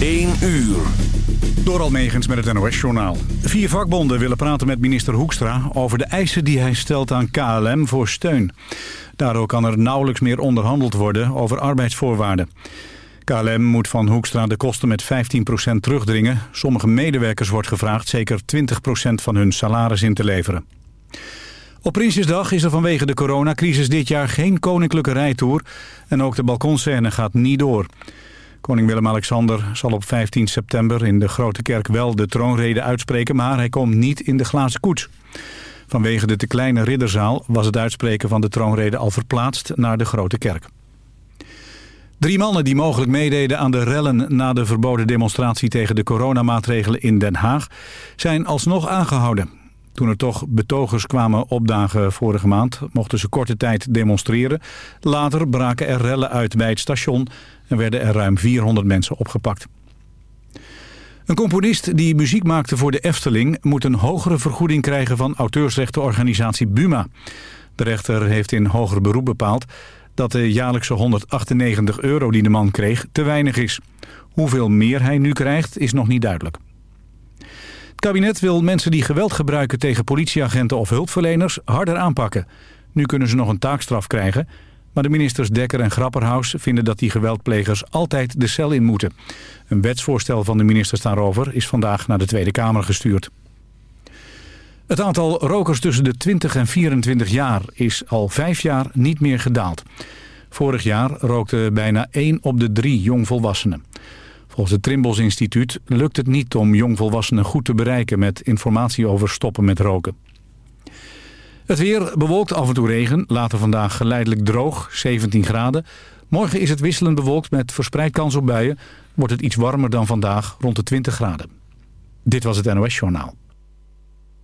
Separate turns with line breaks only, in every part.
1 uur.
Door Almegens met het NOS-journaal. Vier vakbonden willen praten met minister Hoekstra... over de eisen die hij stelt aan KLM voor steun. Daardoor kan er nauwelijks meer onderhandeld worden over arbeidsvoorwaarden. KLM moet van Hoekstra de kosten met 15% terugdringen. Sommige medewerkers wordt gevraagd zeker 20% van hun salaris in te leveren. Op Prinsjesdag is er vanwege de coronacrisis dit jaar geen koninklijke rijtour... en ook de balkonscène gaat niet door... Koning Willem-Alexander zal op 15 september in de Grote Kerk wel de troonrede uitspreken... maar hij komt niet in de glazen koets. Vanwege de te kleine ridderzaal was het uitspreken van de troonrede al verplaatst naar de Grote Kerk. Drie mannen die mogelijk meededen aan de rellen na de verboden demonstratie tegen de coronamaatregelen in Den Haag zijn alsnog aangehouden. Toen er toch betogers kwamen opdagen vorige maand mochten ze korte tijd demonstreren. Later braken er rellen uit bij het station en werden er ruim 400 mensen opgepakt. Een componist die muziek maakte voor de Efteling... moet een hogere vergoeding krijgen van auteursrechtenorganisatie Buma. De rechter heeft in hoger beroep bepaald... dat de jaarlijkse 198 euro die de man kreeg te weinig is. Hoeveel meer hij nu krijgt is nog niet duidelijk. Het kabinet wil mensen die geweld gebruiken tegen politieagenten of hulpverleners harder aanpakken. Nu kunnen ze nog een taakstraf krijgen... Maar de ministers Dekker en Grapperhaus vinden dat die geweldplegers altijd de cel in moeten. Een wetsvoorstel van de ministers daarover is vandaag naar de Tweede Kamer gestuurd. Het aantal rokers tussen de 20 en 24 jaar is al vijf jaar niet meer gedaald. Vorig jaar rookte bijna 1 op de 3 jongvolwassenen. Volgens het Trimbos Instituut lukt het niet om jongvolwassenen goed te bereiken... met informatie over stoppen met roken. Het weer bewolkt af en toe regen. Later vandaag geleidelijk droog, 17 graden. Morgen is het wisselend bewolkt met verspreid kans op buien. Wordt het iets warmer dan vandaag, rond de 20 graden. Dit was het NOS Journaal.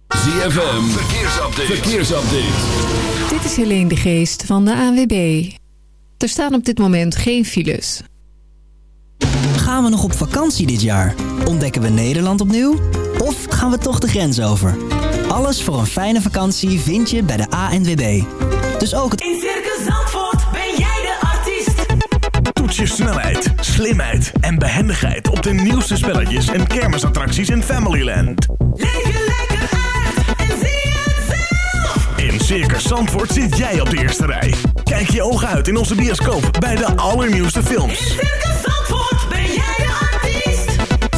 ZFM, verkeersupdate. verkeersupdate.
Dit is Helene de Geest van de ANWB. Er staan op dit moment geen files.
Gaan we nog op vakantie dit jaar? Ontdekken we Nederland opnieuw? Of gaan we toch de grens over? Alles voor een fijne vakantie vind je bij de ANWB. Dus ook het...
In Circus Zandvoort ben jij de artiest.
Toets je snelheid, slimheid en behendigheid op de nieuwste spelletjes en kermisattracties in Familyland.
Leef je lekker uit en zie het zelf.
In Circus Zandvoort zit jij op de eerste rij. Kijk je ogen uit in onze bioscoop bij de allernieuwste films.
In Circus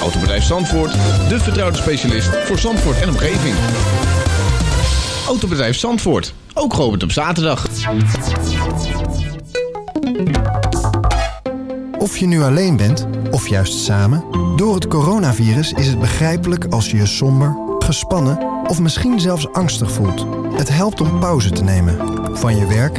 Autobedrijf Zandvoort, de vertrouwde specialist voor Zandvoort en omgeving. Autobedrijf Zandvoort, ook geopend op zaterdag.
Of je nu alleen bent, of juist samen... door het coronavirus is het begrijpelijk als je je somber, gespannen... of misschien zelfs angstig voelt. Het helpt om pauze te nemen. Van je werk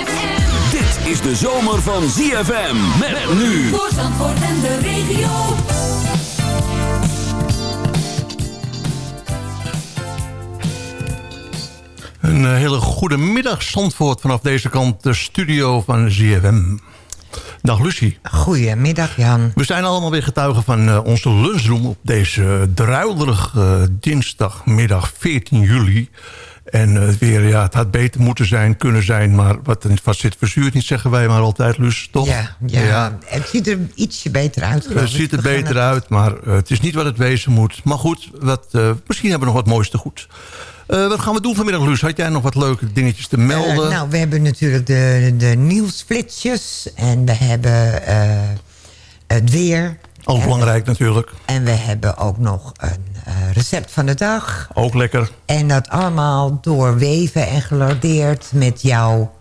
Is de zomer van ZFM. Met nu.
Voor Zandvoort en de regio.
Een eh, hele goede middag, Zandvoort, vanaf deze kant de studio van ZFM. Dag Lucie.
Goedemiddag Jan.
We zijn allemaal weer getuigen van uh, onze lunchroom op deze druilerige uh, dinsdagmiddag 14 juli. En uh, weer, ja, het had beter moeten zijn, kunnen zijn, maar wat, wat zit verzuurd niet, zeggen wij maar altijd, Lus, toch?
Ja, ja, ja. het ziet er ietsje beter uit.
Het ziet er beter uit, maar het is niet wat het wezen moet. Maar goed, wat, misschien hebben we nog wat moois te goed. Wat gaan we doen vanmiddag, Luus? Had jij nog wat leuke dingetjes te melden?
Nou, we hebben natuurlijk de, de nieuwsflitsjes. En we hebben het weer.
Ook belangrijk natuurlijk.
En we hebben ook nog een eh, recept van de dag.
Ook lekker.
En dat allemaal doorweven en gelardeerd met jouw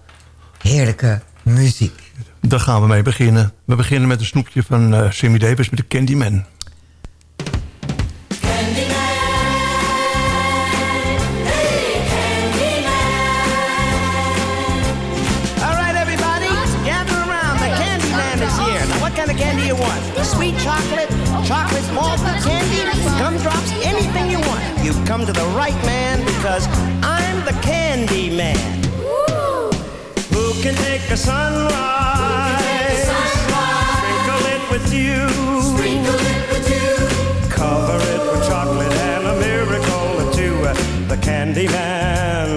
heerlijke muziek.
Daar gaan we mee beginnen. We beginnen met een snoepje van eh Sammy Davis met de Candyman.
Come to the right man because I'm the candy man. Who can take a sunrise? Sprinkle it with you. Cover it with chocolate and a miracle or two. The candy man.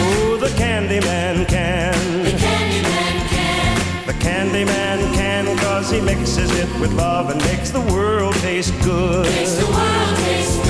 Ooh, the Candyman can. The Candyman can. The Candyman can, cause he mixes it with love and makes the world taste good. Makes the world taste good.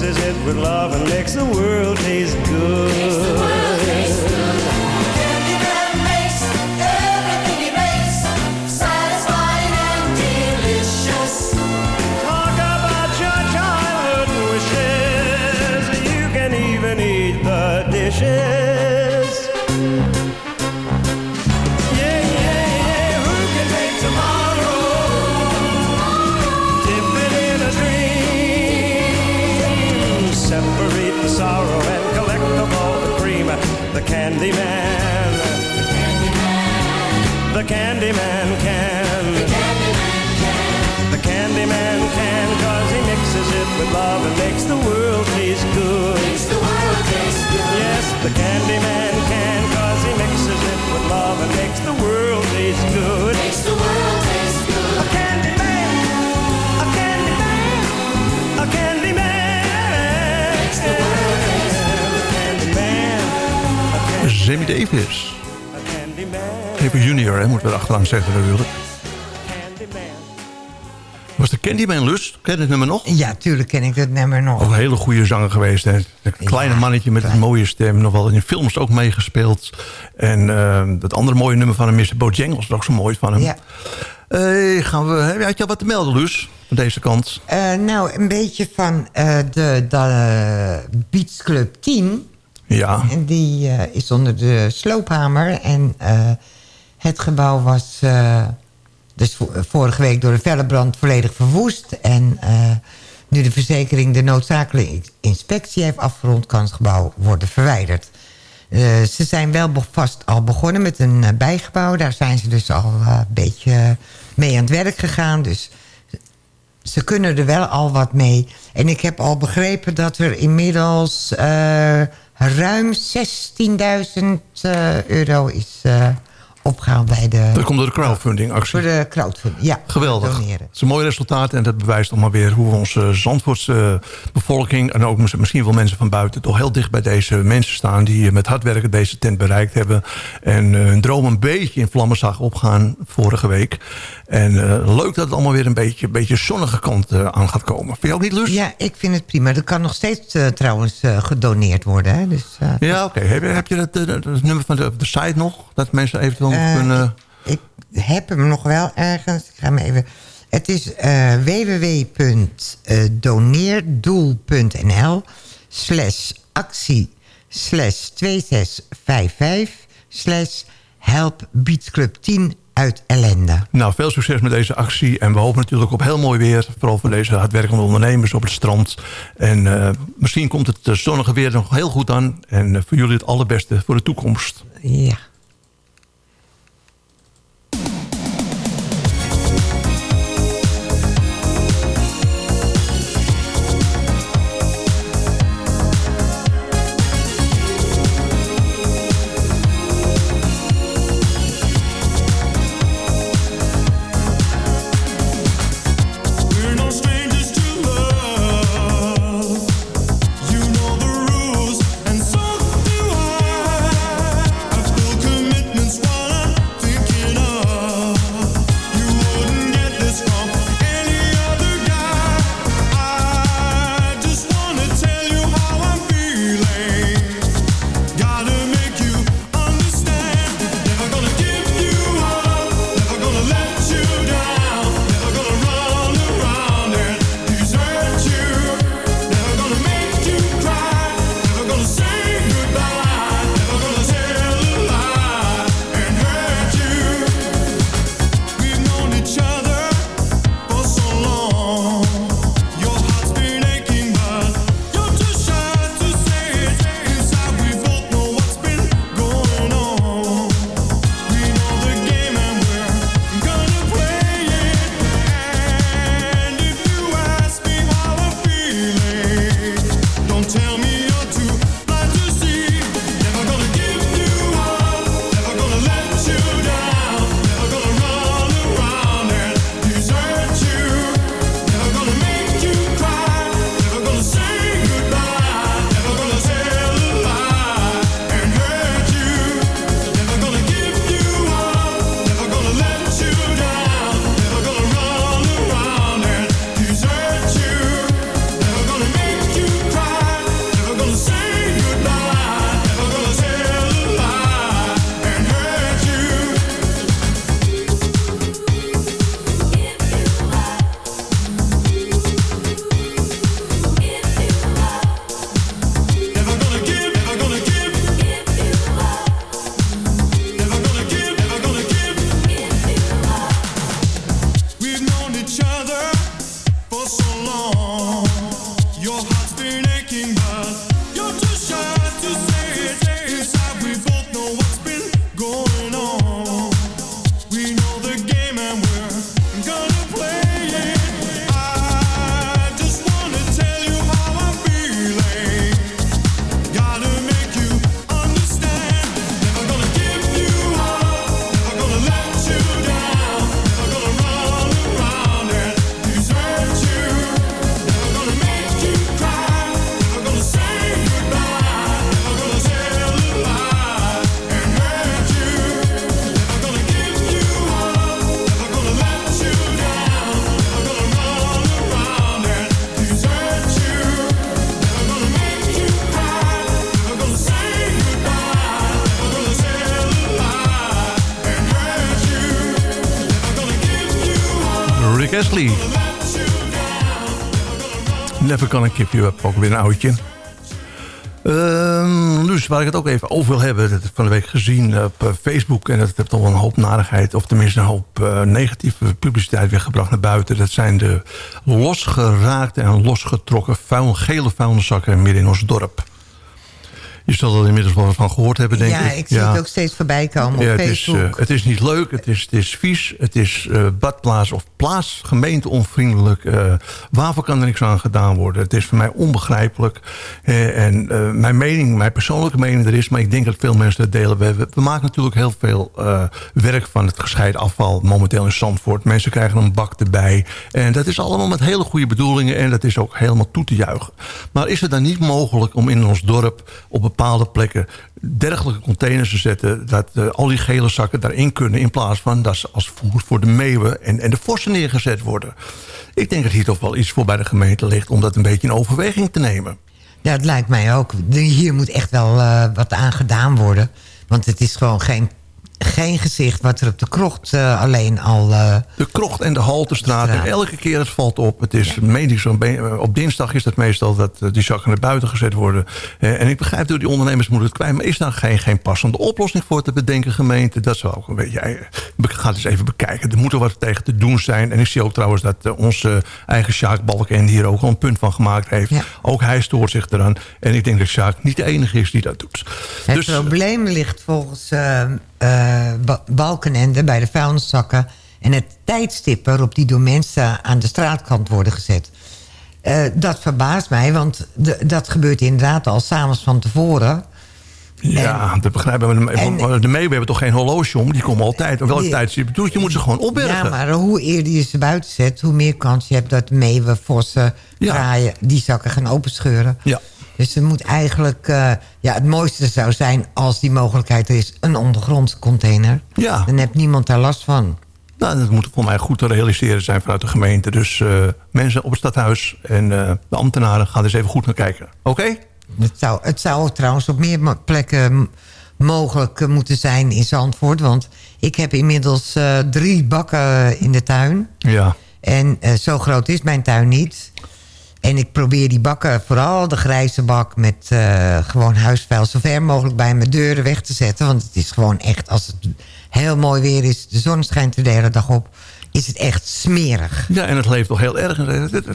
Mixes it with love and makes the world taste good.
Er achteraan zeggen natuurlijk. Was de Candyman Lust? Ken je het nummer nog?
Ja, tuurlijk ken ik dat nummer nog.
Ook een hele goede zanger geweest. Hè? Een kleine
Ja,
mannetje met een mooie stem. Nog wel in films ook meegespeeld. En eh, dat andere mooie nummer van hem is Bojangles. Dat is ook zo mooi van hem.
Ja.
Eh, gaan we, heb had je al wat te melden, Lus? Van deze kant.
Eh, nou, een beetje van de, de Beats Club 10.
Ja.
En die is onder de sloophamer. En het gebouw was eh, dus vo- vorige week door de felle brand volledig verwoest. En eh, nu de verzekering de noodzakelijke inspectie heeft afgerond... kan het gebouw worden verwijderd. Eh, ze zijn wel vast al begonnen met een bijgebouw. Daar zijn ze dus al een beetje mee aan het werk gegaan. Dus ze kunnen er wel al wat mee. En ik heb al begrepen dat er inmiddels ruim 16.000 eh, euro is opgehaald bij de...
Dat komt door de crowdfunding actie.
Voor de crowdfunding, ja.
Geweldig.
Doneren.
Het is een mooi resultaat en dat bewijst nog maar weer hoe onze Zandvoortse eh, bevolking... en ook misschien wel mensen van buiten toch heel dicht bij deze mensen staan... die eh, met hard werken deze tent bereikt hebben. En eh, hun droom een beetje in vlammen zag opgaan vorige week. En leuk dat het allemaal weer een beetje, een beetje zonnige kant aan gaat komen. Vind je ook niet, Lus?
Ja, ik vind het prima. Er kan nog steeds trouwens gedoneerd worden. Hè? Dus,
Ja, oké. Heb, je- heb je dat, dat, dat nummer van de, de site nog? Dat mensen eventueel nog
Eh,
kunnen...
Ik heb hem nog wel ergens. Ik ga hem even... Het is eh www.doneerdoel.nl slash actie slash 2655 slash help Club 10
uit ellende.
Nou, veel succes met deze actie. En we hopen natuurlijk op heel mooi weer. Vooral voor deze hardwerkende ondernemers op het strand. En eh, misschien komt het zonnige weer nog heel goed aan. En voor jullie het allerbeste voor de toekomst.
Ja.
Astley. Never Gonna Keep You Up, ook weer een oudje. Ehm dus waar ik het ook even over wil hebben... dat heb ik van de week gezien op eh, Facebook... en dat heeft toch wel een hoop narigheid... of tenminste een hoop eh, negatieve publiciteit weggebracht naar buiten. Dat zijn de losgeraakte en losgetrokken vuil, gele vuilniszakken midden in ons dorp. Je zal er inmiddels wel van gehoord hebben, denk
ja,
ik.
ik zie het ook steeds voorbij komen op
Ja, het, is, eh, het is niet leuk, het is, het is vies, het is eh, badplaats of plaats gemeenteonvriendelijk. eh waarvoor kan er niks aan gedaan worden? Het is voor mij onbegrijpelijk. En mijn mening, mijn persoonlijke mening er is... maar ik denk dat veel mensen dat delen. We, we, we maken natuurlijk heel veel werk van het gescheiden afval... momenteel in Zandvoort. Mensen krijgen een bak erbij. En dat is allemaal met hele goede bedoelingen... en dat is ook helemaal toe te juichen. Maar is het dan niet mogelijk om in ons dorp... op bepaalde plekken dergelijke containers te zetten... dat eh, al die gele zakken daarin kunnen... in plaats van dat ze als voer voor de meeuwen en, en de vossen neergezet worden. Ik denk dat hier toch wel iets voor bij de gemeente ligt... om dat een beetje in overweging te nemen.
Ja, het lijkt mij ook. Hier moet echt wel eh, wat aan gedaan worden. Want het is gewoon geen
geen gezicht wat er op de krocht eh, alleen al... eh,
De krocht en de Haltestraat. En elke keer het valt op. Het is medisch. Op dinsdag is het meestal dat eh, die zakken naar buiten gezet worden. En ik begrijp dat die ondernemers moeten het kwijt. Maar is daar geen, geen passende oplossing voor te bedenken, gemeente? Dat zou ook een beetje... be- Ga het eens even bekijken. Er moet er wat tegen te doen zijn. En ik zie ook trouwens dat onze eigen Sjaak Balken hier ook al een punt van gemaakt heeft. Ook hij stoort zich eraan. En ik denk dat Sjaak niet de enige is die dat doet.
Het
Dus-
probleem ligt volgens eh, eh, Ba- Balkenende bij de vuilniszakken... en het tijdstip waarop die door mensen aan de straatkant worden gezet. Eh, dat verbaast mij, want de- dat gebeurt inderdaad al s'avonds van tevoren.
Ja, dat begrijpen we.
en-
de meeuwen hebben toch geen horloge om? Die komen altijd. Op welk
Die-
tijd je bedoelt? Je moet ze gewoon opbergen.
Ja, maar hoe eerder je ze buiten zet... hoe meer kans je hebt dat meeuwen, vossen, kraaien... die zakken gaan openscheuren.
Ja.
Dus er moet eigenlijk... eh, ja, het mooiste zou zijn als die mogelijkheid er is... een ondergrondse container.
Ja.
Dan heeft niemand daar last van.
Nou, dat moet voor mij goed te realiseren zijn vanuit de gemeente. Dus eh, mensen op het stadhuis en eh, de ambtenaren gaan er eens even goed naar kijken. Oké?
Het zou, het zou trouwens op meer plekken mogelijk moeten zijn in Zandvoort. Want ik heb inmiddels drie bakken in de tuin.
Ja.
En zo groot is mijn tuin niet. En ik probeer die bakken, vooral de grijze bak... met eh, gewoon huisvuil zo ver mogelijk bij mijn deuren weg te zetten. Want het is gewoon echt, als het heel mooi weer is... de zon schijnt de hele dag op... is het echt smerig.
Ja, en het leeft toch heel erg.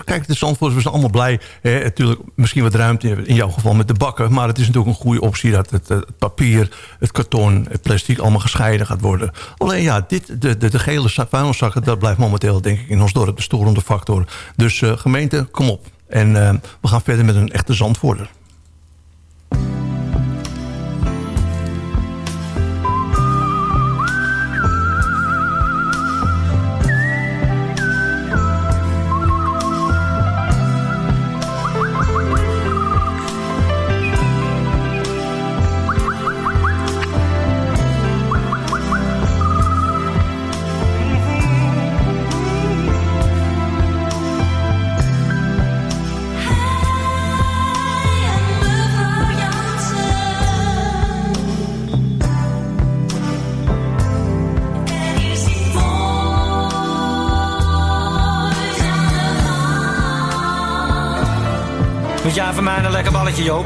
Kijk, de Zandvoorters zijn allemaal blij. Hè, natuurlijk misschien wat ruimte in jouw geval met de bakken. Maar het is natuurlijk een goede optie dat het, eh, het papier, het karton, het plastic allemaal gescheiden gaat worden. Alleen ja, dit, de, de, de gele za- vuilniszakken, dat blijft momenteel denk ik in ons dorp de storende factor. Dus eh, gemeente, kom op. En eh, we gaan verder met een echte Zandvoorder.
Moet jij voor mij een lekker balletje, Joop?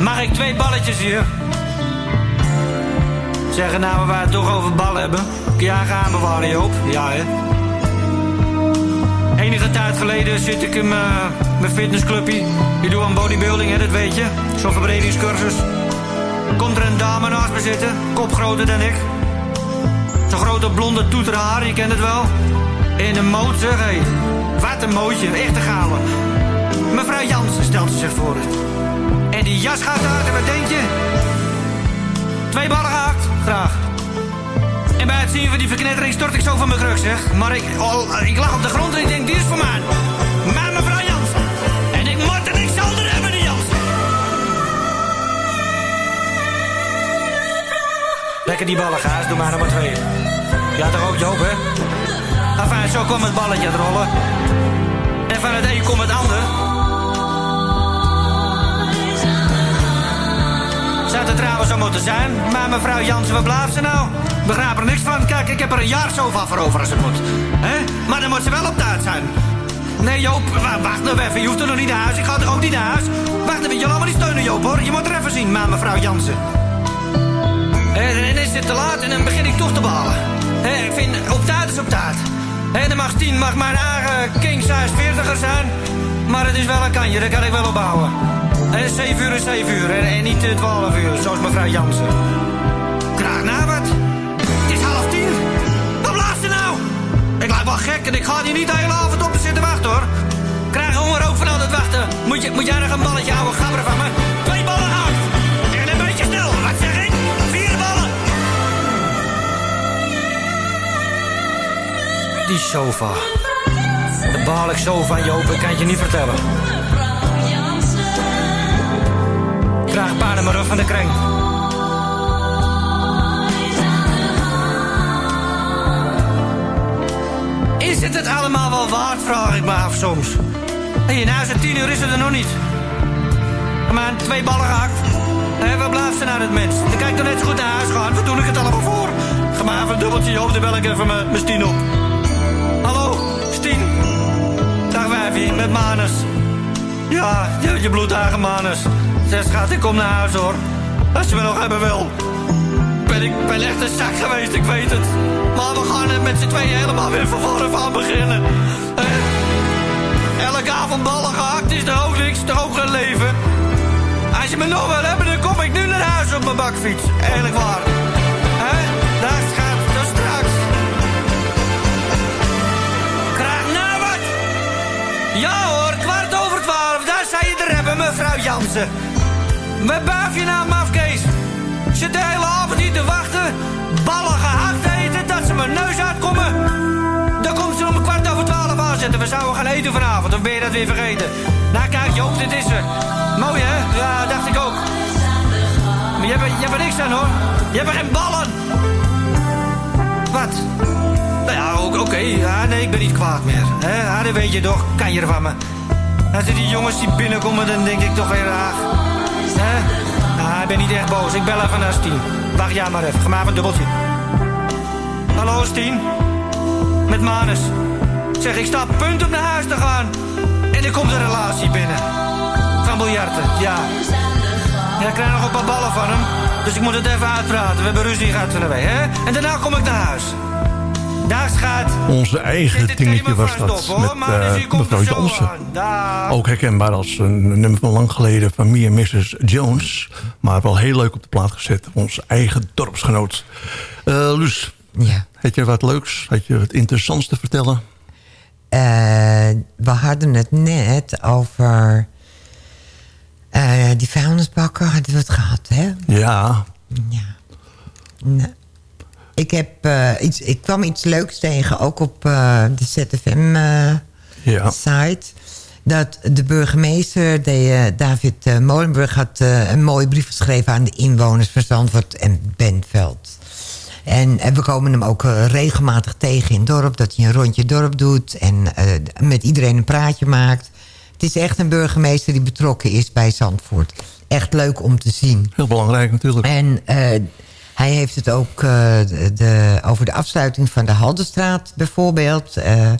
Mag ik twee balletjes hier? Zeggen nou waar we het toch over ballen hebben. Kun jij gaan bewaren, Joop? Ja, hè? Enige tijd geleden zit ik in mijn fitnessclubje. Ik doe aan bodybuilding, hè, dat weet je. Zo'n verbredingscursus. Komt er een dame naast me zitten, kop groter dan ik. Zo'n grote blonde toeterhaar, je kent het wel. In een zeg, hé. Wat een mootje, echt een gale. Mevrouw Jansen stelt ze zich voor. En die jas gaat uit en wat denk je? Twee ballen gehakt, graag. En bij het zien van die verknettering stort ik zo van mijn kruk, zeg. Maar ik, ik lag op de grond en ik denk, die is voor mij. Maar mevrouw Jansen. En ik moet er niks anders hebben, die Jansen. Lekker die ballen, gaas. Doe maar nog maar twee. Ja, toch ook, Joop, hè? Enfin, zo kwam het balletje rollen. En van het een komt het ander. Zou het trouwens zo moeten zijn. Maar mevrouw Jansen, waar blijft ze nou? Begrijp er niks van. Kijk, ik heb er een jaar zo van voor over als het moet. hè? Maar dan moet ze wel op tijd zijn. Nee, Joop, wa- wacht nou even. Je hoeft er nog niet naar huis. Ik ga er ook niet naar huis. Wacht even, je laat me niet steunen, Joop, hoor. Je moet er even zien, maar mevrouw Jansen. En dan is het te laat en dan begin ik toch te balen. Ik vind, op tijd is op tijd. Hè, de mag 10 mag mijn eigen king size 40er zijn. Maar het is wel een kanje, daar kan ik wel op bouwen. En 7 uur is 7 uur en, niet eh, 12 uur, zoals mevrouw Jansen. Graag na wat? Het is half tien. Wat blaast ze nou? Ik lijk wel gek en ik ga hier niet de hele avond op te zitten wachten hoor. Krijg honger ook van al dat wachten. Moet, je, moet jij nog een balletje houden, gabberen van me? Twee ballen hard. En een beetje snel, wat zeg ik? Vier ballen. Die sofa. Daar baal ik van, Joop, ik kan het je niet vertellen. Graag paarden maar rug van de kring. Is het het allemaal wel waard, vraag ik me af soms. En je na zijn tien uur is het er nog niet. Maar twee ballen gehakt. Hé, waar blijft ze nou, dat mens? Dan ik toch net zo goed naar huis gaan. Wat doe ik het allemaal voor? Ga maar even een dubbeltje op, dan bel ik even mijn Stien op. Hallo, Stien. Dag wijfie, met Manus. Ja, je, je bloedhagen Manus. Zeg schat, ik kom naar huis hoor. Als je me nog hebben wil. Ben ik ben echt een zak geweest, ik weet het. Maar we gaan er met z'n tweeën helemaal weer van vooraf aan beginnen. Eh, elke avond ballen gehakt is er ook niks, leven. Als je me nog wil hebben, dan kom ik nu naar huis op mijn bakfiets. Eerlijk waar. Hè? Daar schat, tot straks. Krijg nou wat? Ja hoor, kwart over twaalf, daar zei je er hebben, mevrouw Jansen. Wat buif je nou, mafkees? Zit de hele avond hier te wachten, ballen gehakt eten, dat ze mijn neus uitkomen. Dan komt ze om kwart over twaalf aanzetten. We zouden gaan eten vanavond, of ben je dat weer vergeten? Nou kijk Joop, dit is er. Mooi hè? Ja, dacht ik ook. Maar je hebt, er- je hebt er niks aan hoor. Je hebt er geen ballen. Wat? Nou ja, oké. Ja, nee, ik ben niet kwaad meer. Hè? Dat weet je toch. Kan je er van me. Als ik die jongens die binnenkomen, dan denk ik toch weer raar. Hè? Nou, ik ben niet echt boos. Ik bel even naar Stien. Wacht jij maar even. Ga maar een dubbeltje. Hallo, Stien. Met Manus. Zeg, ik sta punt om naar huis te gaan. En er komt een relatie binnen. Van biljarten, ja. Ja, ik krijg nog een paar ballen van hem. Dus ik moet het even uitpraten. We hebben ruzie gehad van de hè? En daarna kom ik naar huis.
Onze eigen dingetje was dat met
dus
eh,
komt
mevrouw Jansen. Ook herkenbaar als een nummer van lang geleden van Me Mrs. Jones. Maar wel heel leuk op de plaat gezet. Onze eigen dorpsgenoot. Eh Luus,
Ja.
had je wat leuks? Had je wat interessants te vertellen?
Eh, we hadden het net over... eh, die vuilnisbakken hadden we het gehad, hè?
Ja,
Nou, ik, heb, eh, iets, ik kwam iets leuks tegen, ook op eh, de ZFM-site.
ja.
dat de burgemeester, de, eh, David eh, Molenburg... had eh, een mooie brief geschreven aan de inwoners van Zandvoort en Bentveld. En, eh, we komen hem ook eh, regelmatig tegen in het dorp... dat hij een rondje dorp doet en eh, met iedereen een praatje maakt. Het is echt een burgemeester die betrokken is bij Zandvoort. Echt leuk om te zien.
Heel belangrijk natuurlijk.
En eh, hij heeft het ook eh, de, over de afsluiting van de Haldenstraat bijvoorbeeld. Eh,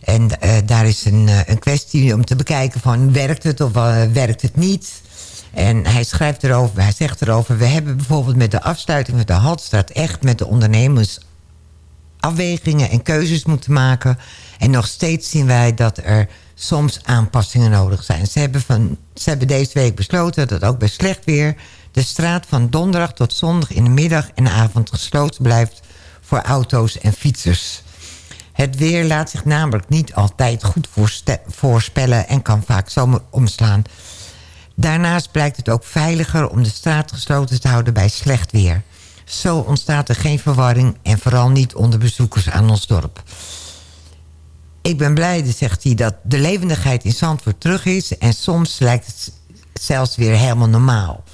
en eh, daar is een, een kwestie om te bekijken van werkt het of werkt het niet. En hij schrijft erover, hij zegt erover... we hebben bijvoorbeeld met de afsluiting van de Haldenstraat... echt met de ondernemers afwegingen en keuzes moeten maken. En nog steeds zien wij dat er soms aanpassingen nodig zijn. Ze hebben, van, ze hebben deze week besloten dat ook bij slecht weer... de straat van donderdag tot zondag in de middag en avond gesloten blijft... voor auto's en fietsers. Het weer laat zich namelijk niet altijd goed voorspellen... en kan vaak zomaar omslaan. Daarnaast blijkt het ook veiliger om de straat gesloten te houden bij slecht weer. Zo ontstaat er geen verwarring en vooral niet onder bezoekers aan ons dorp. Ik ben blij, zegt hij, dat de levendigheid in Zandvoort terug is... en soms lijkt het zelfs weer helemaal normaal.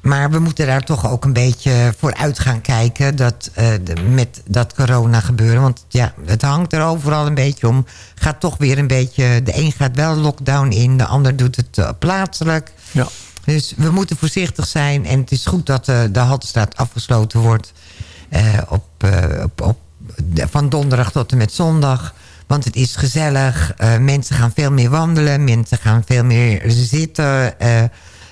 Maar we moeten daar toch ook een beetje voor uit gaan kijken... Dat, eh, de- met dat corona gebeuren. Want ja, het hangt er overal een beetje om. Gaat toch weer een beetje... De een gaat wel lockdown in, de ander doet het eh, plaatselijk.
Ja.
Dus we moeten voorzichtig zijn. En het is goed dat eh, de Haltestraat afgesloten wordt... op, op, op, de- van donderdag tot en met zondag. Want het is gezellig. eh, mensen gaan veel meer wandelen. Mensen gaan veel meer zitten.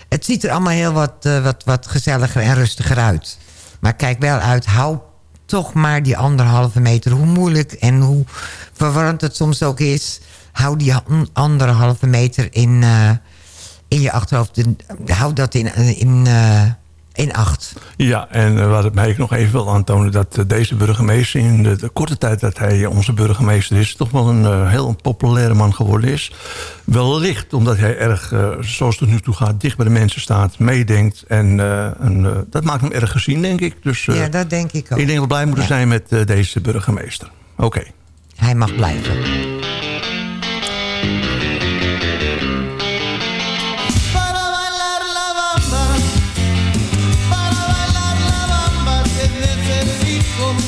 Het ziet er allemaal heel wat, eh, wat, wat gezelliger en rustiger uit. Maar kijk wel uit. Hou toch maar die anderhalve meter. Hoe moeilijk en hoe verwarrend het soms ook is. Hou die an- anderhalve meter in, eh, in je achterhoofd. En Hou dat in, in, eh, in acht.
Ja, en eh, wat mij nog even wil aantonen... dat eh, deze burgemeester in de, de korte tijd dat hij onze burgemeester is... toch wel een eh, heel populaire man geworden is. Wellicht omdat hij erg, eh, zoals het nu toe gaat... dicht bij de mensen staat, meedenkt. En, eh, en, eh, dat maakt hem erg gezien, denk ik. Dus eh,
ja, dat denk ik ook.
ik denk dat we blij moeten
Ja.
zijn met eh, deze burgemeester. Oké.
Hij mag blijven.
con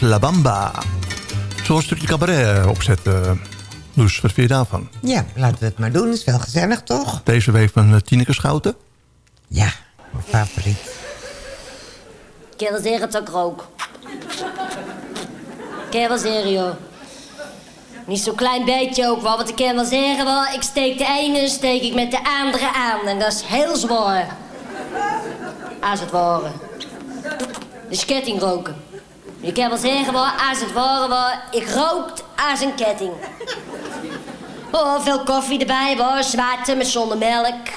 La Bamba.
Zo'n stukje cabaret opzetten. Loes, wat vind je daarvan?
Ja, laten we het maar doen. is wel gezellig, toch?
Deze week van uh, Tineke Schouten.
Ja, mijn favoriet.
Ik kan wel zeggen dat ik rook. Ik kan wel zeggen, joh. Niet zo'n klein beetje ook wel, want ik kan wel zeggen wel... ik steek de ene steek ik met de andere aan. En dat is heel zwaar. Als het ware. Dus ketting roken. Je kan wel zeggen als het ware wel... ik rookt als een ketting. Oh, veel koffie erbij, hoor. Zwarte met zonder melk.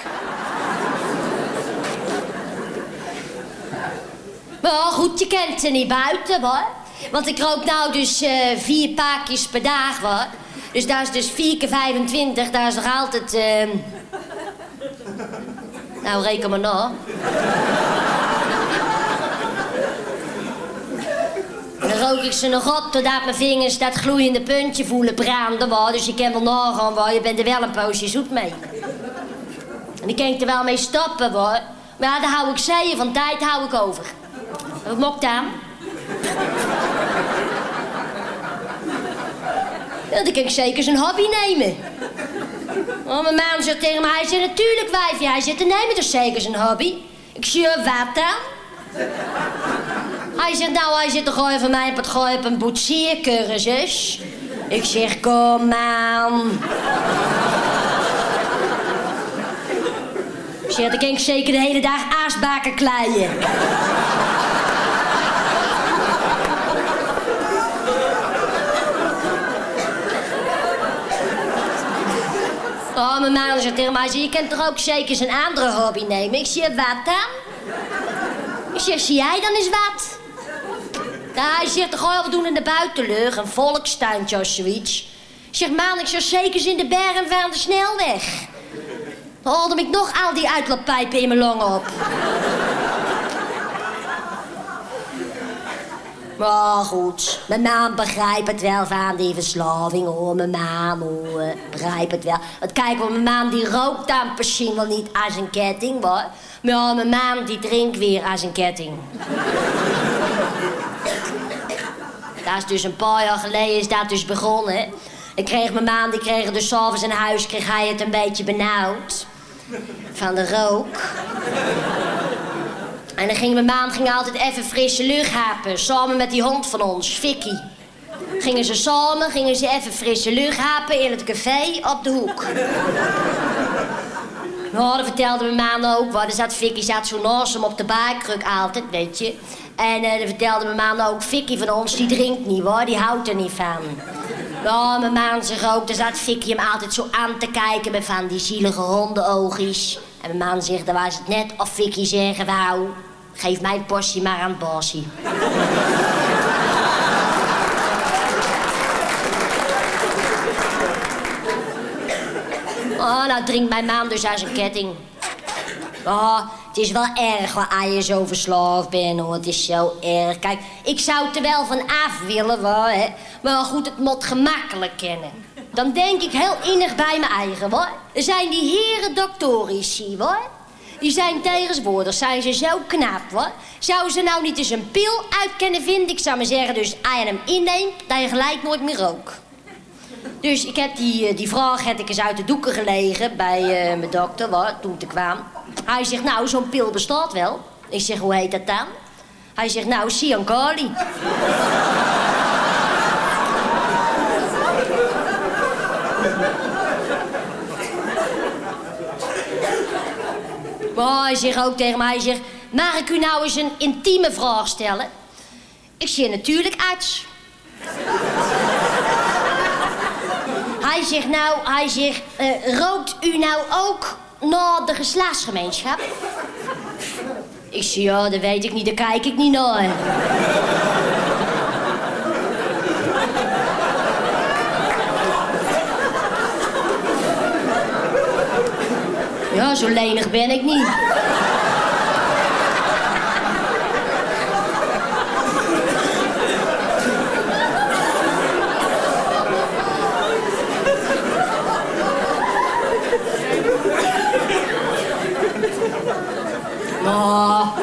Maar goed, je kent ze niet buiten, hoor. Want ik rook nou dus uh, vier paakjes per dag, hoor. Dus dat is dus 4 keer 25, daar is nog altijd... Uh... Nou, reken maar na. Dan rook ik ze nog op totdat mijn vingers dat gloeiende puntje voelen branden. Dus je kan wel nagaan, waar. je bent er wel een poosje zoet mee. En die kan ik er wel mee stoppen, hoor. Maar daar hou ik zeeën van tijd hou ik over. Wat mokt aan? Ja, dan kan ik zeker zijn hobby nemen. Oh, mijn man zegt tegen mij, hij zegt natuurlijk wijfje, hij zegt neem toch zeker zijn hobby. Ik zie wat dan? Hij zegt, nou, hij zit toch gewoon van mij op het gooien op een boetsiercursus. Ik zeg, kom man. Ik zeg, dan kan ik zeker de hele dag aasbaken kleien. Oh, mijn man zegt tegen mij, je kent toch ook zeker zijn andere hobby nemen? Ik zeg, wat dan? Ik zeg, zie jij dan eens wat? Nou, hij zegt, toch we doen in de buitenlucht, een volkstuintje of zoiets. Zeg, man, ik zeker in de bergen van de snelweg. Dan haalde ik nog al die uitlooppijpen in mijn longen op. Maar goed, mijn naam begrijpt het wel van die verslaving, hoor. Mijn naam, hoor. Begrijp het wel. Want kijk, mijn naam die rookt dan misschien wel niet als een ketting, hoor. Maar mijn naam die drinkt weer als een ketting. Dat is dus een paar jaar geleden is dat dus begonnen. Ik kreeg mijn maan, die kreeg dus s'avonds in huis, kreeg hij het een beetje benauwd. Van de rook. En dan ging mijn maan ging altijd even frisse lucht hapen. Samen met die hond van ons, Vicky. Gingen ze samen, gingen ze even frisse lucht hapen in het café op de hoek. Nou, dat vertelde mijn maan ook. Want er zat Vicky zat zo hem op de baarkruk altijd, weet je. En uh, dan vertelde mijn maan ook, Vicky van ons, die drinkt niet hoor, die houdt er niet van. Nou, mijn maan zegt ook, dan zat Vicky hem altijd zo aan te kijken met van die zielige hondenoogjes. En mijn maan zegt, dan was het net of Vicky zeggen wou, geef mijn portie maar aan Bossie. Oh, nou drinkt mijn maan dus aan zijn ketting. Oh, het is wel erg waar je zo verslaafd bent, hoor. Het is zo erg. Kijk, ik zou het er wel van af willen, hoor, hè. Maar goed, het moet gemakkelijk kennen. Dan denk ik heel innig bij mijn eigen, hoor. Er zijn die heren doctorici, hoor. Die zijn tegenwoordig, zijn ze zo knap, hoor. Zou ze nou niet eens een pil uit kunnen vinden? Ik zou maar zeggen, dus als je hem inneemt, dat je gelijk nooit meer rook. Dus ik heb die, die vraag heb ik eens uit de doeken gelegen bij uh, mijn dokter, hoor, toen ik kwam. Hij zegt, nou, zo'n pil bestaat wel. Ik zeg, hoe heet dat dan? Hij zegt, nou, Siankali. Maar hij zegt ook tegen mij, hij zegt... Mag ik u nou eens een intieme vraag stellen? Ik zeg, natuurlijk, arts. Hij zegt, nou, hij zegt... Uh, rookt u nou ook naar de geslachtsgemeenschap? Ik zeg, ja, dat weet ik niet, daar kijk ik niet naar. Ja, zo lenig ben ik niet. Oh.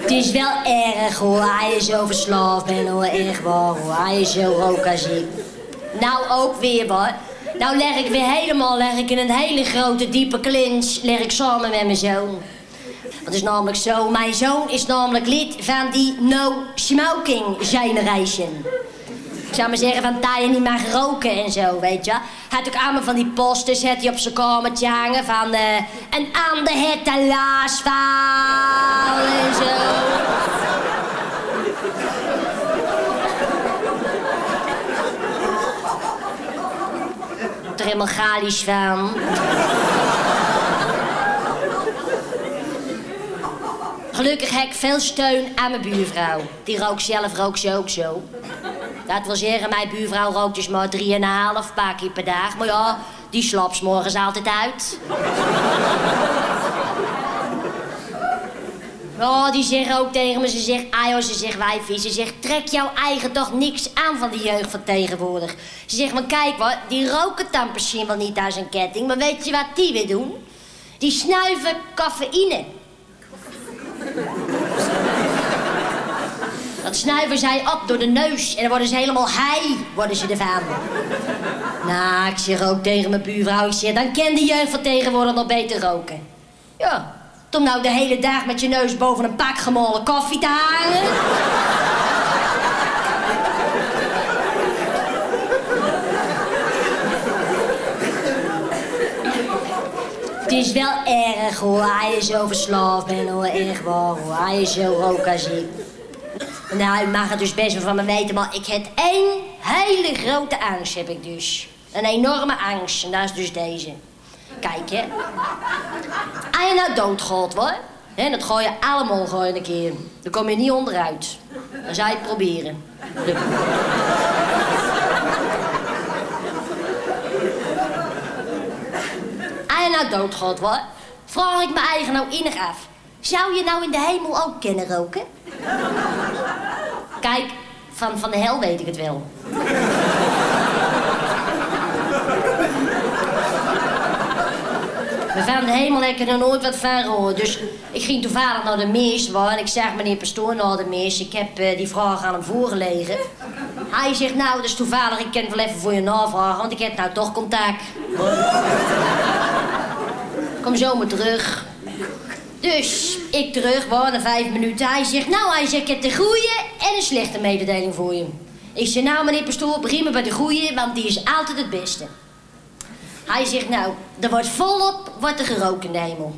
Het is wel erg hoor, hij is zo verslaafd ben hoor, echt waar hoor. Hij is zo rook als. Nou ook weer hoor. Nou leg ik weer helemaal, leg ik in een hele grote diepe clinch, leg ik samen met mijn zoon. Dat is namelijk zo, mijn zoon is namelijk lid van die No Smoking Generation. Zou maar zeggen van je niet mag roken en zo, weet je. Hij had ook allemaal van die posters had hij op zijn kamertje hangen van... eh een ander het te laas val en zo. Er helemaal galisch van. Gelukkig heb ik veel steun aan mijn buurvrouw. Die rookt zelf, rookt ze ook zo. Dat wil zeggen, mijn buurvrouw rookt dus maar drieënhalf paar keer per dag. Maar ja, die slaapt 's morgens altijd uit. Oh, die zegt ook tegen me, ze zegt, ah joh, ze zegt wijfie, ze zegt, trek jouw eigen toch niks aan van die jeugd van tegenwoordig. Ze zegt, maar kijk wat, die roken dan misschien wel niet aan zijn ketting, maar weet je wat die weer doen? Die snuiven cafeïne. Dat snuiven zij op door de neus en dan worden ze helemaal high, worden ze ervan. Nou, ik zeg ook tegen mijn buurvrouw, ik zeg, dan ken de jeugd van tegenwoordig nog beter roken. Ja, om nou de hele dag met je neus boven een pak gemalen koffie te hangen. Het is wel erg hoor, hij is zo verslaafd ben hoor, echt waar hoor. Hij is zo rook. Nou, u mag het dus best wel van me weten, maar ik heb één hele grote angst heb ik dus. Een enorme angst, en dat is dus deze. Kijk, hè. Als je nou doodgaat, hoor. Hè, dat gooi je allemaal je een keer. Dan kom je niet onderuit. Dan zou je het proberen. Als je nou doodgaat, hoor. Vraag ik mijn eigen nou innig af. Zou je nou in de hemel ook kunnen roken? Kijk, van, van de hel weet ik het wel. Maar van de hemel heb ik er nooit wat van gehoord. Dus ik ging toevallig naar de mis, waar, en ik zeg meneer pastoor naar de mis. Ik heb eh, die vraag aan hem voorgelegen. Hij zegt, nou, dus toevallig, ik kan wel even voor je navragen, want ik heb nou toch contact. Kom zo maar terug. Dus ik terug, waar, na vijf minuten. Hij zegt, nou, hij zegt, ik heb de goede en een slechte mededeling voor je. Ik zeg, nou, meneer pastoor, begin maar bij de goede, want die is altijd het beste. Hij zegt, nou, er wordt volop wordt er gerookt in de hemel.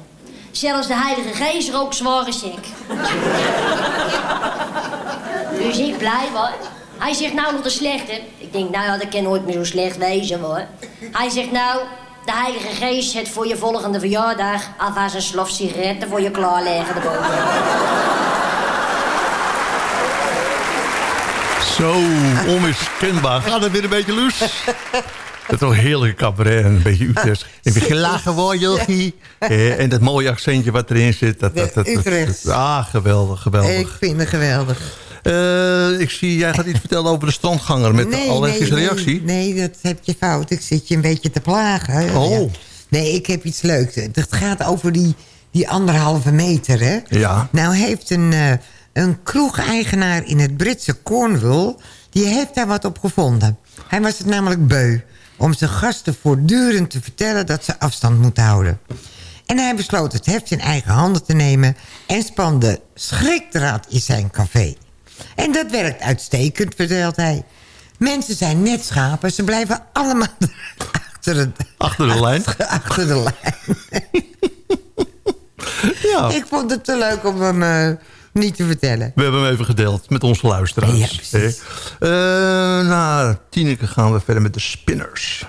Zelfs de Heilige Geest rookt zwaar als ik. dus ik blij, hoor. Hij zegt, nou, nog de slechte. Ik denk, nou ja, dat kan nooit meer zo slecht wezen, hoor. Hij zegt, nou, de Heilige Geest het voor je volgende verjaardag... alvast een slof sigaretten voor je klaarleggen erboven.
Zo onmiskenbaar. Gaat het weer een beetje loes? Dat is toch heerlijke cabaret en een beetje Utrecht. En gelachen worden, Jochie. Eh, En dat mooie accentje wat erin zit. Dat, dat, dat, ah, geweldig, geweldig.
Ik vind het geweldig.
Eh, ik zie, jij gaat iets vertellen over de strandganger met de allergische
nee,
reactie.
Nee, dat heb je fout. Ik zit je een beetje te plagen.
Oh.
Ja. Nee, ik heb iets leuks. Het gaat over die, die anderhalve meter, hè?
Ja.
Nou heeft een, eh, een kroegeigenaar in het Britse Cornwall... die heeft daar wat op gevonden. Hij was het namelijk beu om zijn gasten voortdurend te vertellen... dat ze afstand moeten houden. En hij besloot het heft in eigen handen te nemen... en spande schrikdraad in zijn café. En dat werkt uitstekend, vertelt hij. Mensen zijn net schapen, ze blijven allemaal achter, het,
Achter de lijn.
achter de lijn.
Ja.
Ik vond het te leuk om hem eh, niet te vertellen.
We hebben hem even gedeeld met onze luisteraars. Ja, na Tineke gaan we verder met de Spinners.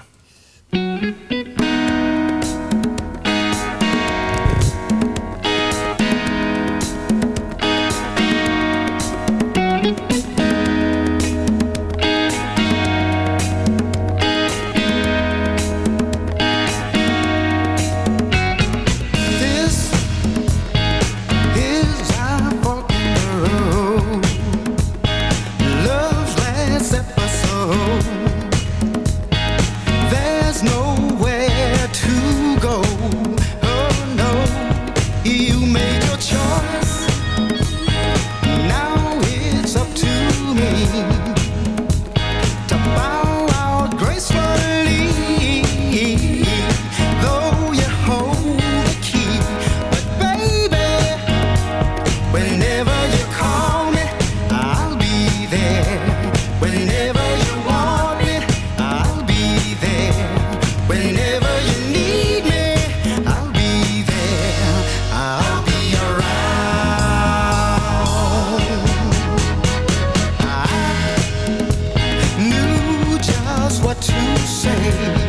away.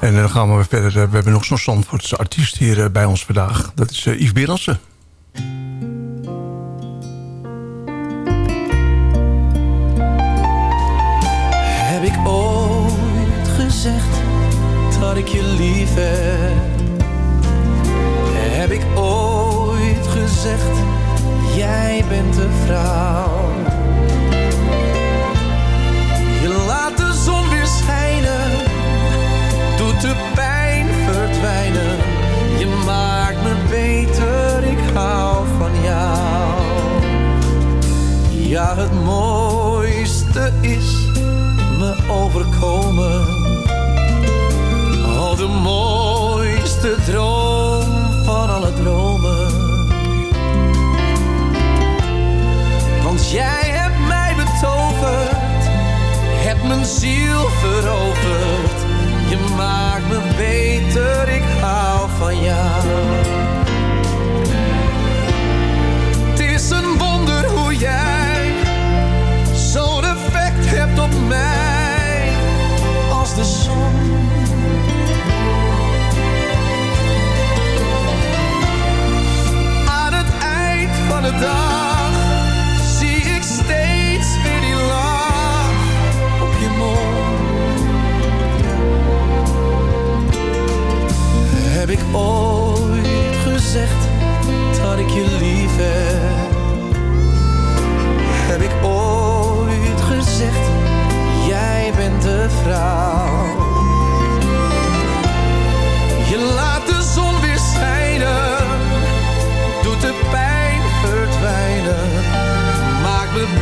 En dan gaan we weer verder. We hebben nog zo'n Zandvoortse artiest hier eh, bij ons vandaag. Dat is eh, Yves Berensen.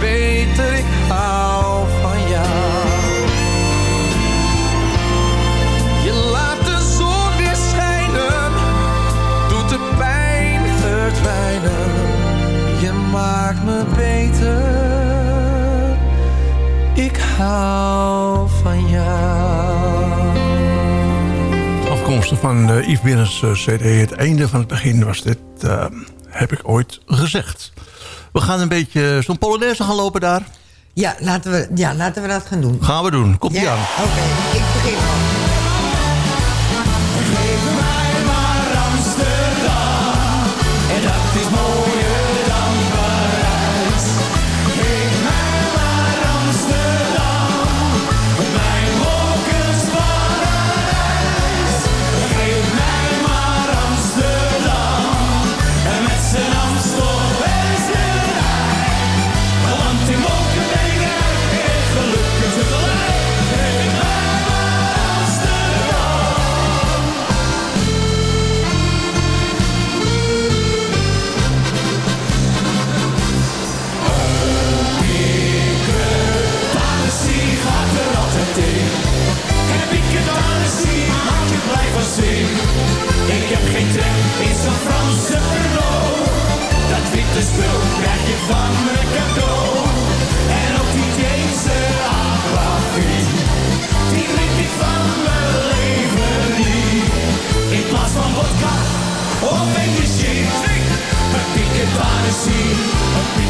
beter, ik hou van jou. Je laat de zon weer schijnen, doet de pijn verdwijnen. Je maakt me beter, ik hou van jou
Afkomsten van de Yves Binnens eh, CD. Het einde van het begin was dit. Uh, heb ik ooit gezegd. We gaan een beetje zo'n Polonaise gaan lopen daar.
Ja, laten we, ja, laten we dat gaan doen.
Gaan we doen.
Komt-ie
aan.
Oké, ik begin.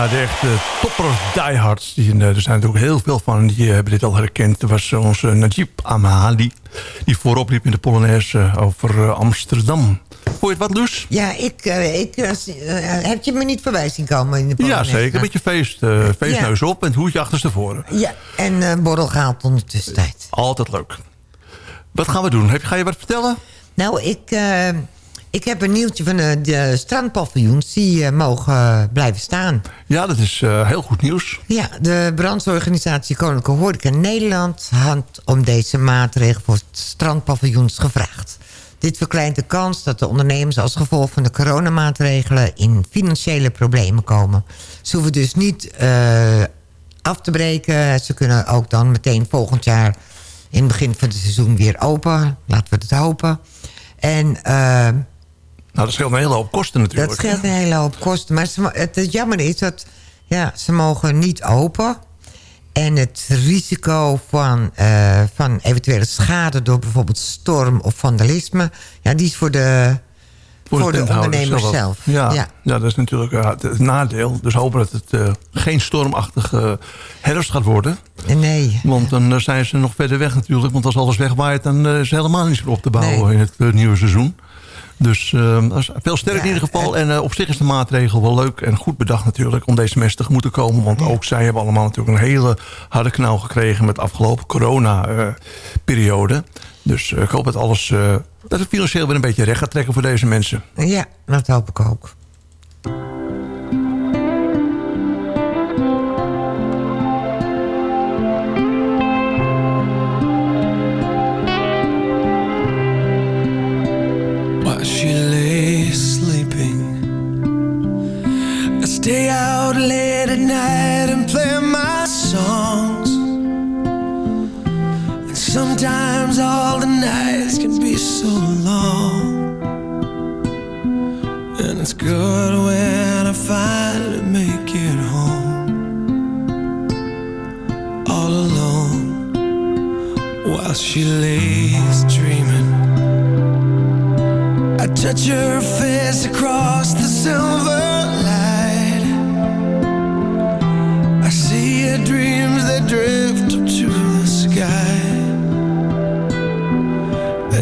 De
echte toppers, diehards. Die, eh, er zijn er ook heel veel van. Die eh, hebben dit al herkend. Er was eh, onze Najib Amali. Die voorop liep in de Polonaise over Amsterdam. Vond je het wat, los?
Ja, ik, ik heb je me niet voorbij zien komen in de Polonaise.
Ja, zeker. Een beetje feest, uh, feestneus op en het hoedje achterstevoren.
Ja, en borrel gaat ondertussen tijd.
Altijd leuk. Wat gaan we doen? Heb, ga je wat vertellen?
Nou, ik... Ik heb een nieuwtje van eh, de, strandpaviljoens. Die mogen eh, blijven staan.
Ja, dat is eh, heel goed nieuws.
Ja, de brandorganisatie Koninklijke Horeca Nederland... had om deze maatregel voor strandpaviljoens gevraagd. Dit verkleint de kans dat de ondernemers als gevolg van de coronamaatregelen... in financiële problemen komen. Ze hoeven dus niet af te breken. Ze kunnen ook dan meteen volgend jaar in het begin van het seizoen weer open. Laten we het hopen. En uh,
nou, dat scheelt een hele hoop kosten natuurlijk.
Dat scheelt een hele hoop kosten. Maar het, jammer is dat ja, ze mogen niet open. En het risico van, eh, van eventuele schade door bijvoorbeeld storm of vandalisme... Ja, die is voor de, voor, de ondernemer zelf.
Ja,
ja,
dat is natuurlijk eh, het, nadeel. Dus hopen dat het eh, geen stormachtige herfst gaat worden.
Nee.
Want dan zijn ze nog verder weg natuurlijk. Want als alles wegwaait, dan is helemaal niets meer op te bouwen in het nieuwe seizoen. Dus eh, is veel sterk in ieder geval. En eh, op zich is de maatregel wel leuk en goed bedacht natuurlijk... om deze mensen tegemoet te komen. Want ook zij hebben allemaal natuurlijk een hele harde knauw gekregen... met de afgelopen corona-periode. dus eh, ik hoop dat alles... eh, dat het financieel weer een beetje recht gaat trekken voor deze mensen.
Ja, dat hoop ik ook.
Nights can be so long. And it's good when I finally make it home. All alone while she lays dreaming. I touch her face across the silver light. I see her dreams that drift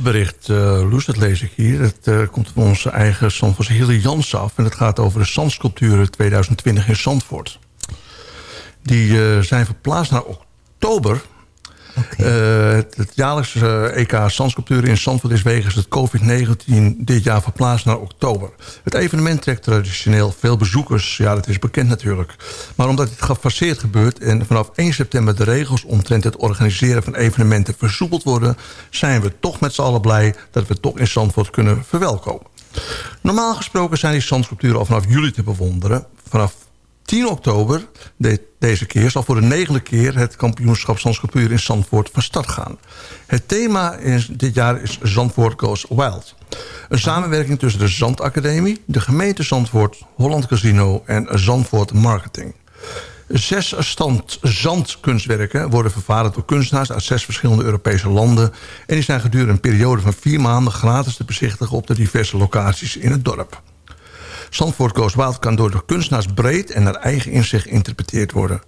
Eh, persbericht, eh Loes, dat lees ik hier. Het eh, komt van onze eigen Zandvoort Hilly Jans af. En het gaat over de Zandsculpturen 2020 in Zandvoort. Die eh, zijn verplaatst naar oktober. Eh, het, jaarlijkse eh, EK Zandsculptuur in Zandvoort is wegens het COVID-19 dit jaar verplaatst naar oktober. Het evenement trekt traditioneel veel bezoekers. Ja, dat is bekend natuurlijk. Maar omdat dit gefaseerd gebeurt en vanaf 1 september de regels omtrent het organiseren van evenementen versoepeld worden, zijn we toch met z'n allen blij dat we toch in Zandvoort kunnen verwelkomen. Normaal gesproken zijn die zandsculpturen al vanaf juli te bewonderen. Vanaf 10 oktober de, deze keer zal voor de negende keer... het kampioenschap Zandsculptuur in Zandvoort van start gaan. Het thema dit jaar is Zandvoort Goes Wild. Een samenwerking tussen de Zandacademie... de gemeente Zandvoort, Holland Casino en Zandvoort Marketing. Zes stand zandkunstwerken worden vervaardigd door kunstenaars... uit zes verschillende Europese landen... en die zijn gedurende een periode van vier maanden... gratis te bezichtigen op de diverse locaties in het dorp. Zandvoort Goes Wild kan door de kunstenaars breed en naar eigen inzicht geïnterpreteerd worden.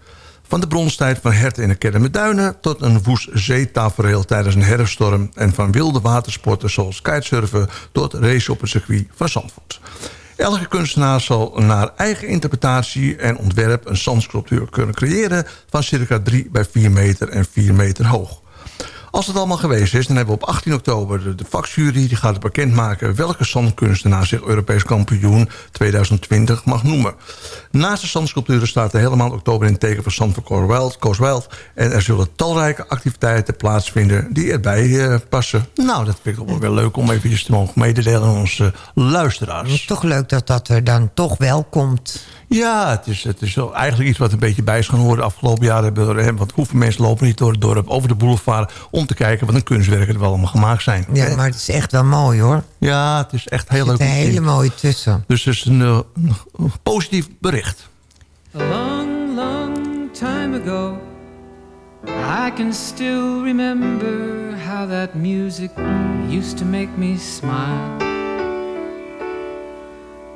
Van de bronstijd van herten in de Kerme Duinen... tot een woest zeetafereel tijdens een herfststorm... en van wilde watersporten zoals kitesurfen... tot race op het circuit van Zandvoort. Elke kunstenaar zal naar eigen interpretatie en ontwerp... een zandsculptuur kunnen creëren van circa 3 bij 4 meter en 4 meter hoog. Als het allemaal geweest is, dan hebben we op 18 oktober de, de vakjury... die gaat bekendmaken welke zandkunstenaar zich Europees kampioen 2020 mag noemen. Naast de zandsculpturen staat de hele maand oktober in het teken van Zandvoort Wild, Coast Wild. En er zullen talrijke activiteiten plaatsvinden die erbij eh, passen. Nou, dat vind ik toch wel leuk om eventjes te mogen mededelen aan onze luisteraars.
Toch leuk dat dat er dan toch wel komt.
Ja, het is, het is wel eigenlijk iets wat een beetje bij is gaan horen. De afgelopen jaren hebben we, hè, want hoeveel mensen lopen niet door het dorp over de boulevard... om te kijken wat een kunstwerken er wel allemaal gemaakt zijn.
Ja, maar het is echt wel mooi hoor.
Ja, het is echt heel
Er
leuk.
zit een hele mooie tussen.
Dus het is een, eh, een positief bericht.
A long, long time ago, I can still remember how that music used to make me smile.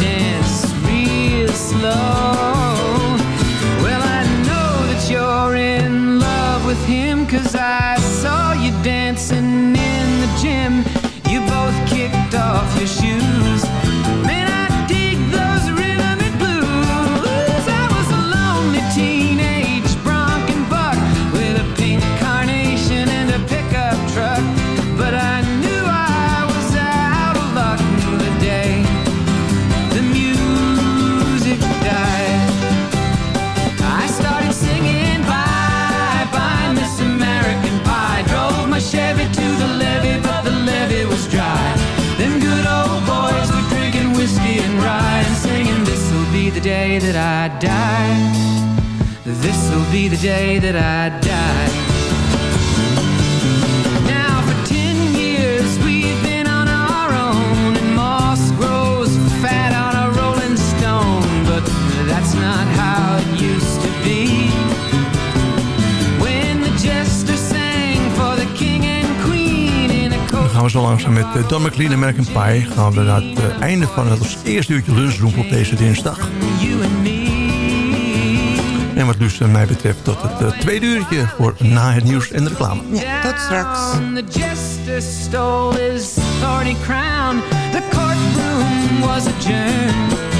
dance real slow? Well, I know that you're in love with him, cause I be the day that I die. Now for ten years we've been on our own, and moss grows fat on a rolling stone. But that's not how it used to be. When the jester sang for the king and queen in a
Dan gaan we zo langzaam met uh, Don McLean en American Pie... gaan we naar het uh, einde van het eerste uurtje lunchroom op deze dinsdag. En wat dus mij betreft tot het uh, tweede uurtje voor na het nieuws en de reclame.
Ja, tot straks.
The jester stole his thorny crown. The courtroom was adjourned.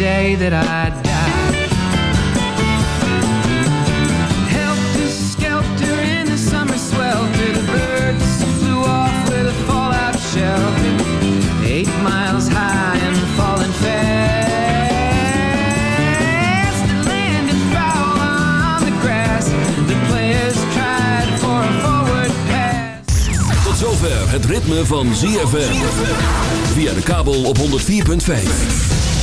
Day that I die. Helter skelter in the summer swelter, the birds flew off with a fallout shelter. Eight miles high and falling fast. It landed foul on the grass. The players tried for a forward pass.
Tot zover het ritme van ZFM. Via de kabel op 104.5.